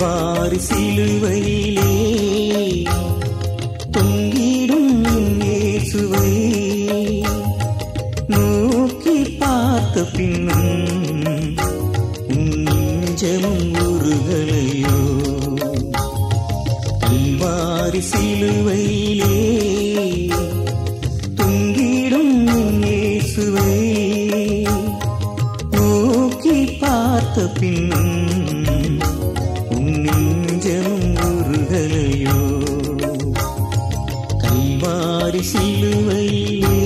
வாரி சிலுவையிலே தொங்கிடும் இயேசுவை நோக்கி பார்த்த பின்னும் நெஞ்சமும் உருகலையோ. வாரி சிலுவையிலே மாறி சிலுவையிலே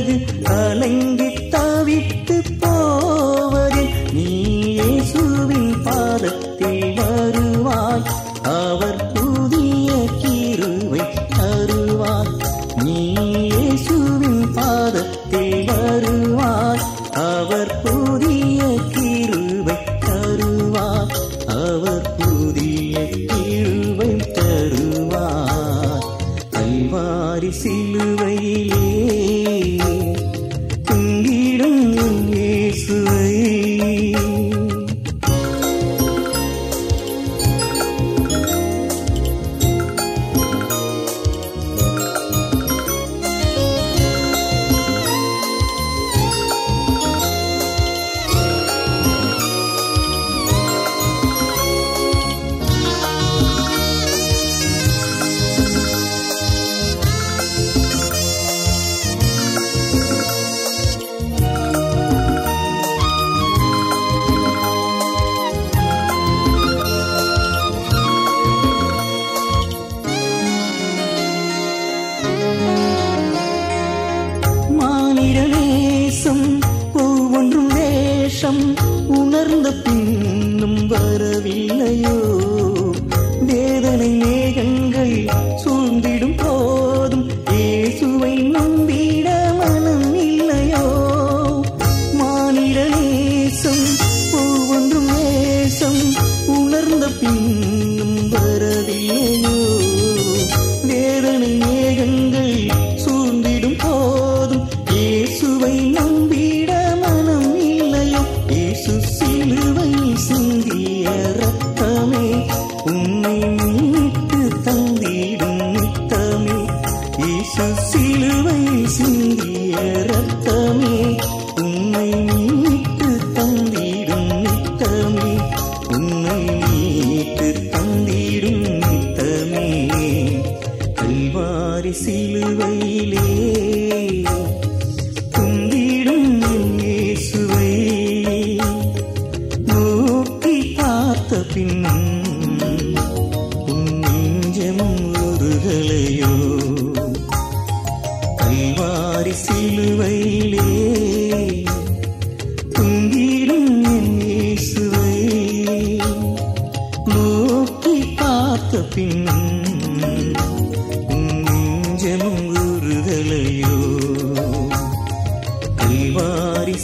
அழகு அலைந்து கண்ணுகளையோ கல்வாரி சிலுவையிலே துங்கிடும் இயேசுவை. நோக்கி பார்த்த பின் நெஞ்சமும் உருதலையோ கல்வாரி